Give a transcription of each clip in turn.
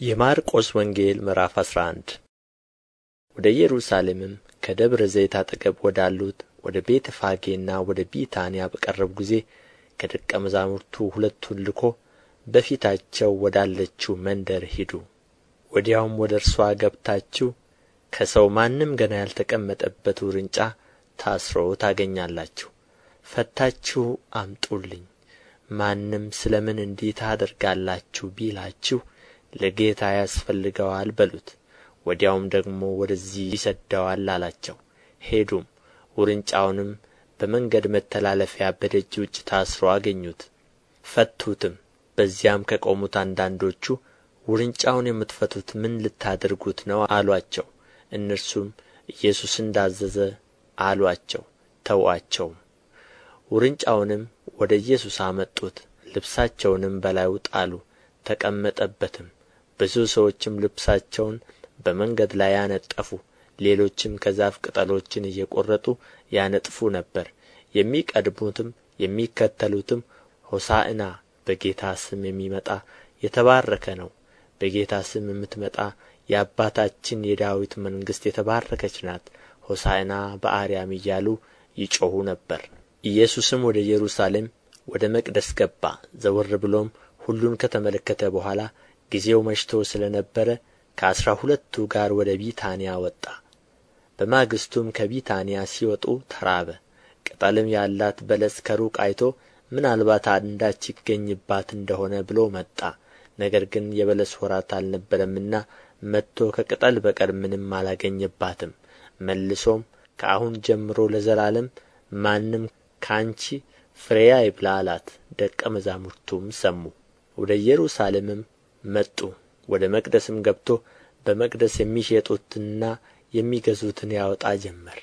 የማርቆስ ወንጌል ምዕራፍ አስራ አንድ ወደ ኢየሩሳሌምም ከደብረ ዘይት አጠገብ ወዳሉት ወደ ቤተ ፋጌና ወደ ቢታንያ በቀረቡ ጊዜ ከደቀ መዛሙርቱ ሁለቱን ልኮ በፊታቸው ወዳለችው መንደር ሂዱ። ወዲያውም ወደ እርስዋ ገብታችሁ ከሰው ማንም ገና ያልተቀመጠበት ውርንጫ ታስሮ ታገኛላችሁ። ፈታችሁ አምጡልኝ ማንም ስለ ምን እንዲህ ታደርጋላችሁ ቢላችሁ ለጌታ ያስፈልገዋል በሉት። ወዲያውም ደግሞ ወደዚህ ይሰደዋል አላቸው። ሄዱም ውርንጫውንም በመንገድ መተላለፊያ በደጅ ውጭ ታስሮ አገኙት። ፈቱትም። በዚያም ከቆሙት አንዳንዶቹ ውርንጫውን የምትፈቱት ምን ልታደርጉት ነው? አሉአቸው እነርሱም ኢየሱስ እንዳዘዘ አሉአቸው ተዉአቸውም ውርንጫውንም ወደ ኢየሱስ አመጡት ልብሳቸውንም በላዩ ጣሉ ተቀመጠበትም ብዙ ሰዎችም ልብሳቸውን በመንገድ ላይ አነጠፉ ሌሎችም ከዛፍ ቅጠሎችን እየቈረጡ ያነጥፉ ነበር። የሚቀድሙትም የሚከተሉትም ሆሳዕና በጌታ ስም የሚመጣ የተባረከ ነው። በጌታ ስም የምትመጣ የአባታችን የዳዊት መንግሥት የተባረከች ናት። ሆሳዕና በአርያም እያሉ ይጮኹ ነበር። ኢየሱስም ወደ ኢየሩሳሌም ወደ መቅደስ ገባ። ዘወር ብሎም ሁሉን ከተመለከተ በኋላ ጊዜው መሽቶ ስለ ነበረ ከአሥራ ሁለቱ ጋር ወደ ቢታንያ ወጣ። በማግስቱም ከቢታንያ ሲወጡ ተራበ። ቅጠልም ያላት በለስ ከሩቅ አይቶ ምናልባት አንዳች ይገኝባት እንደሆነ ብሎ መጣ። ነገር ግን የበለስ ወራት አልነበረምና መጥቶ ከቅጠል በቀር ምንም አላገኘባትም። መልሶም ከአሁን ጀምሮ ለዘላለም ማንም ከአንቺ ፍሬ አይብላ አላት። ደቀ መዛሙርቱም ሰሙ። ወደ ኢየሩሳሌምም መጡ። ወደ መቅደስም ገብቶ በመቅደስ የሚሸጡትንና የሚገዙትን ያወጣ ጀመር።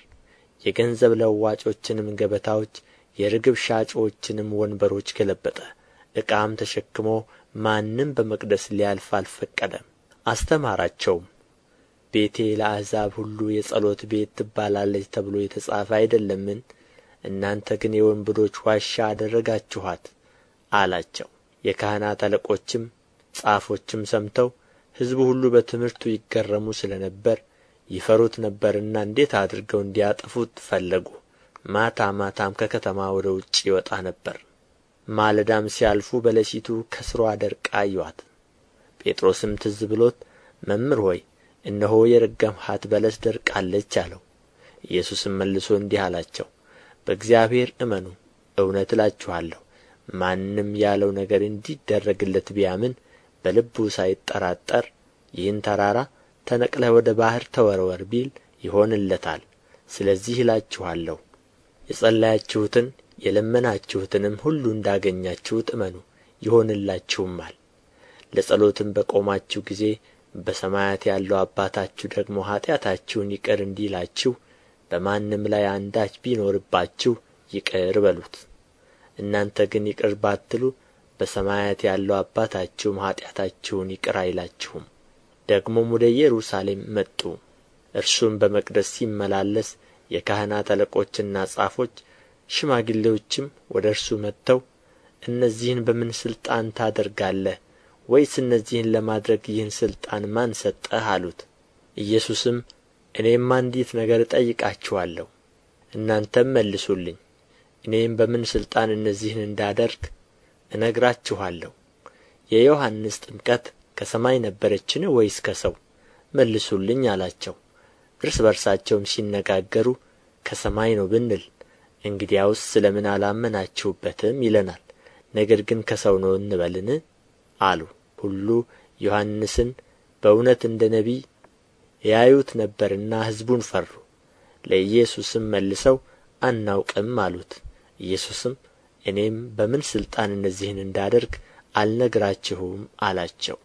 የገንዘብ ለዋጮችንም ገበታዎች የርግብ ሻጮችንም ወንበሮች ገለበጠ። ዕቃም ተሸክሞ ማንም በመቅደስ ሊያልፍ አልፈቀደም። አስተማራቸውም። ቤቴ ለአሕዛብ ሁሉ የጸሎት ቤት ትባላለች ተብሎ የተጻፈ አይደለምን? እናንተ ግን የወንበዶች ዋሻ አደረጋችኋት አላቸው። የካህናት አለቆችም ጻፎችም ሰምተው ሕዝቡ ሁሉ በትምህርቱ ይገረሙ ስለ ነበር ይፈሩት ነበርና እንዴት አድርገው እንዲያጠፉት ፈለጉ። ማታ ማታም ከከተማ ወደ ውጭ ይወጣ ነበር። ማለዳም ሲያልፉ በለሲቱ ከስሯ ደርቃ አዩአት። ጴጥሮስም ትዝ ብሎት መምህር ሆይ እነሆ የረገምሃት በለስ ደርቃለች አለው። ኢየሱስም መልሶ እንዲህ አላቸው በእግዚአብሔር እመኑ እውነት እላችኋለሁ ማንም ያለው ነገር እንዲደረግለት ቢያምን በልቡ ሳይጠራጠር ይህን ተራራ ተነቅለህ ወደ ባሕር ተወርወር ቢል ይሆንለታል። ስለዚህ እላችኋለሁ የጸለያችሁትን የለመናችሁትንም ሁሉ እንዳገኛችሁት እመኑ ይሆንላችሁማል። ለጸሎትም በቆማችሁ ጊዜ በሰማያት ያለው አባታችሁ ደግሞ ኃጢአታችሁን ይቅር እንዲላችሁ በማንም ላይ አንዳች ቢኖርባችሁ ይቅር በሉት። እናንተ ግን ይቅር ባትሉ በሰማያት ያለው አባታችሁም ኃጢአታችሁን ይቅር አይላችሁም። ደግሞም ወደ ኢየሩሳሌም መጡ። እርሱም በመቅደስ ሲመላለስ የካህናት አለቆችና ጻፎች ሽማግሌዎችም ወደ እርሱ መጥተው እነዚህን በምን ሥልጣን ታደርጋለህ? ወይስ እነዚህን ለማድረግ ይህን ሥልጣን ማን ሰጠህ? አሉት። ኢየሱስም እኔም አንዲት ነገር እጠይቃችኋለሁ። እናንተም መልሱልኝ። እኔም በምን ሥልጣን እነዚህን እንዳደርግ እነግራችኋለሁ። የዮሐንስ ጥምቀት ከሰማይ ነበረችን ወይስ ከሰው? መልሱልኝ አላቸው። እርስ በርሳቸውም ሲነጋገሩ ከሰማይ ነው ብንል እንግዲያውስ ስለ ምን አላመናችሁበትም ይለናል። ነገር ግን ከሰው ነው እንበልን? አሉ። ሁሉ ዮሐንስን በእውነት እንደ ነቢይ ያዩት ነበርና ሕዝቡን ፈሩ። ለኢየሱስም መልሰው አናውቅም አሉት። ኢየሱስም እኔም በምን ሥልጣን እነዚህን እንዳደርግ አልነግራችሁም አላቸው